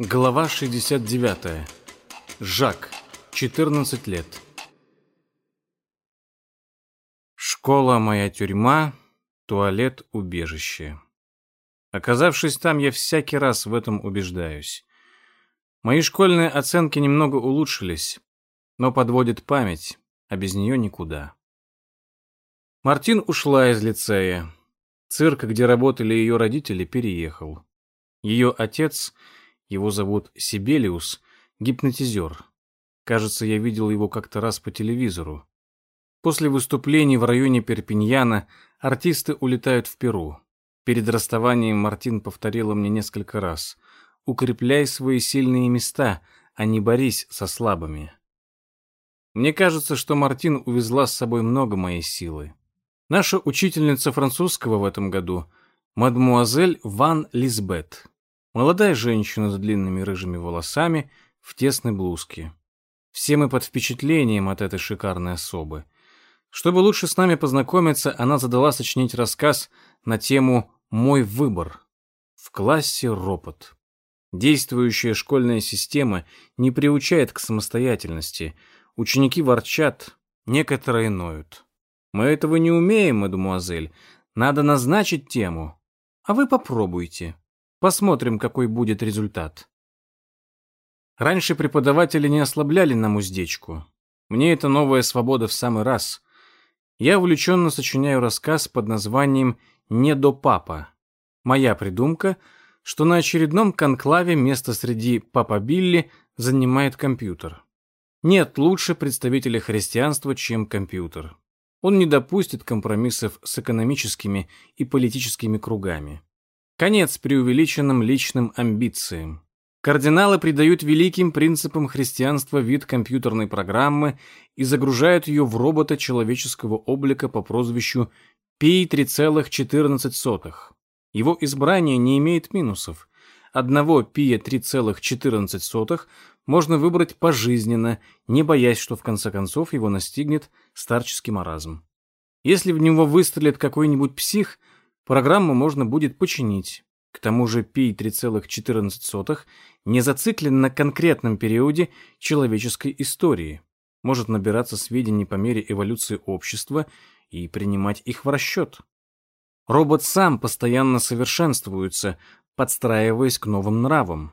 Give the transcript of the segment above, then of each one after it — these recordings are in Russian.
Глава 69. Жак. 14 лет. Школа моя тюрьма, туалет убежище. Оказавшись там, я всякий раз в этом убеждаюсь. Мои школьные оценки немного улучшились, но подводит память, а без нее никуда. Мартин ушла из лицея. Цирк, где работали ее родители, переехал. Ее отец — его зовут Сибелиус, гипнотизер. Кажется, я видел его как-то раз по телевизору. После выступлений в районе Перпиньяна артисты улетают в Перу. Перед расставанием Мартин повторила мне несколько раз. «Укрепляй свои сильные места, а не борись со слабыми». Мне кажется, что Мартин увезла с собой много моей силы. Наша учительница французского в этом году — мадмуазель Ван Лизбет. Молодая женщина с длинными рыжими волосами в тесной блузке. Все мы под впечатлением от этой шикарной особы. Чтобы лучше с нами познакомиться, она задала сочинить рассказ на тему «Мой выбор». В классе ропот. Действующая школьная система не приучает к самостоятельности. Ученики ворчат, некоторые ноют. Мы этого не умеем, мадемуазель. Надо назначить тему. А вы попробуйте. Посмотрим, какой будет результат. Раньше преподаватели не ослабляли нам уздечку. Мне это новая свобода в самый раз. Я увлеченно сочиняю рассказ под названием «Не до папа». Моя придумка, что на очередном конклаве место среди папа Билли занимает компьютер. Нет лучше представителя христианства, чем компьютер. Он не допустит компромиссов с экономическими и политическими кругами. Конец преувеличенным личным амбициям. Кардиналы придают великим принципам христианства вид компьютерной программы и загружают ее в робота человеческого облика по прозвищу Пи 3,14. Его избрание не имеет минусов. Одного Пия 3,14 можно выбрать пожизненно, не боясь, что в конце концов его настигнет старческий маразм. Если в него выстрелит какой-нибудь псих – Программу можно будет починить. К тому же π 3,14 не зациклен на конкретном периоде человеческой истории. Может набираться сведений по мере эволюции общества и принимать их в расчет. Робот сам постоянно совершенствуется, подстраиваясь к новым нравам.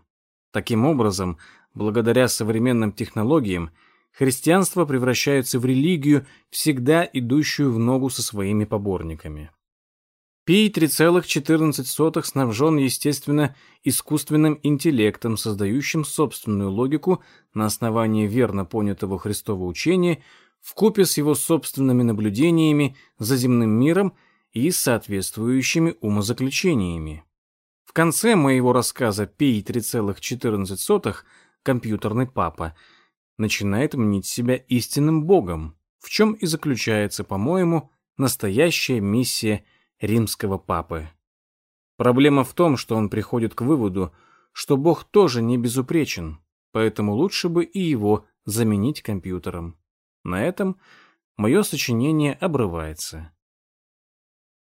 Таким образом, благодаря современным технологиям, христианство превращается в религию, всегда идущую в ногу со своими поборниками. Пи 3,14 снабжен, естественно, искусственным интеллектом, создающим собственную логику на основании верно понятого Христова учения, вкупе с его собственными наблюдениями за земным миром и соответствующими умозаключениями. В конце моего рассказа Пи 3,14 компьютерный папа начинает мнить себя истинным богом, в чем и заключается, по-моему, настоящая миссия римского папы. Проблема в том, что он приходит к выводу, что Бог тоже не безупречен, поэтому лучше бы и его заменить компьютером. На этом мое сочинение обрывается.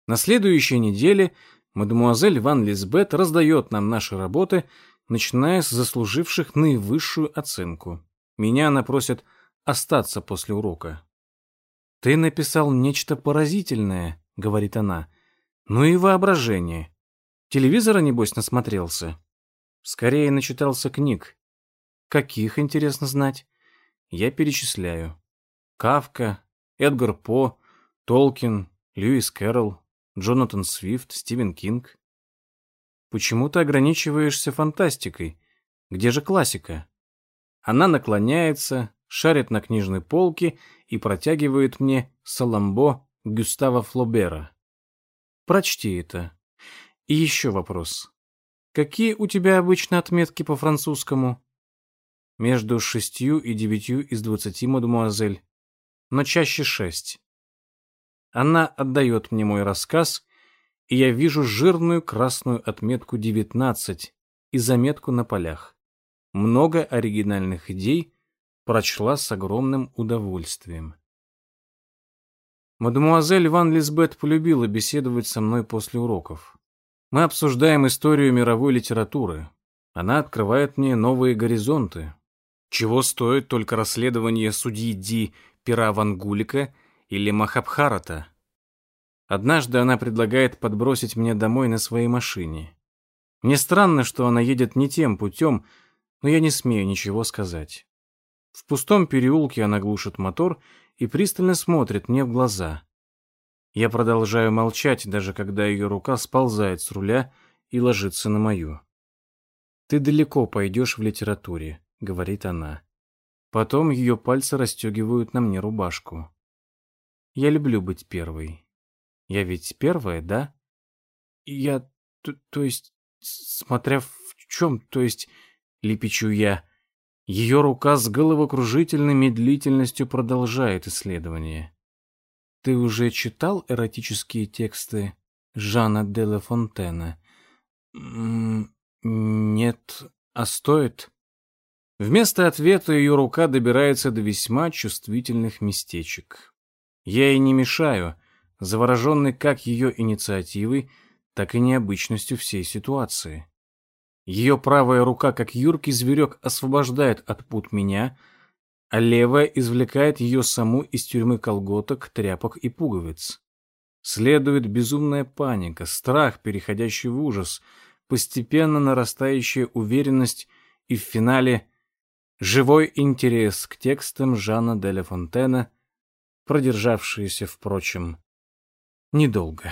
На следующей неделе мадемуазель Ван Лизбет раздает нам наши работы, начиная с заслуживших наивысшую оценку. Меня она просит остаться после урока. «Ты написал нечто поразительное», — говорит она. Ну и воображение. Телевизора, небось, насмотрелся. Скорее начитался книг. Каких, интересно знать? Я перечисляю. Кавка, Эдгар По, Толкин, Льюис Кэрролл, Джонатан Свифт, Стивен Кинг. Почему ты ограничиваешься фантастикой? Где же классика? Она наклоняется, шарит на книжной полке и протягивает мне Саламбо Гюстава Флобера. Прочти это. И еще вопрос. Какие у тебя обычно отметки по французскому? Между шестью и девятью из двадцати, мадемуазель. Но чаще шесть. Она отдает мне мой рассказ, и я вижу жирную красную отметку девятнадцать и заметку на полях. Много оригинальных идей прочла с огромным удовольствием. Мадемуазель Ван Лизбет полюбила беседовать со мной после уроков. Мы обсуждаем историю мировой литературы. Она открывает мне новые горизонты. Чего стоит только расследование судьи Ди Пира Вангулика или Махабхарата. Однажды она предлагает подбросить меня домой на своей машине. Мне странно, что она едет не тем путем, но я не смею ничего сказать. В пустом переулке она глушит мотор и пристально смотрит мне в глаза. Я продолжаю молчать, даже когда ее рука сползает с руля и ложится на мою. «Ты далеко пойдешь в литературе», — говорит она. Потом ее пальцы расстегивают на мне рубашку. «Я люблю быть первой. Я ведь первая, да?» «Я... То, то есть... Смотря в чем, то есть...» — лепечу я. Ее рука с головокружительной медлительностью продолжает исследование. Ты уже читал эротические тексты Жана де Ла Фонтена? Нет, а стоит? Вместо ответа ее рука добирается до весьма чувствительных местечек. Я ей не мешаю, завороженный как ее инициативой, так и необычностью всей ситуации. Ее правая рука, как юркий зверек, освобождает от пут меня, а левая извлекает ее саму из тюрьмы колготок, тряпок и пуговиц. Следует безумная паника, страх, переходящий в ужас, постепенно нарастающая уверенность и в финале живой интерес к текстам Жана де Ла Фонтена, продержавшиеся, впрочем, недолго.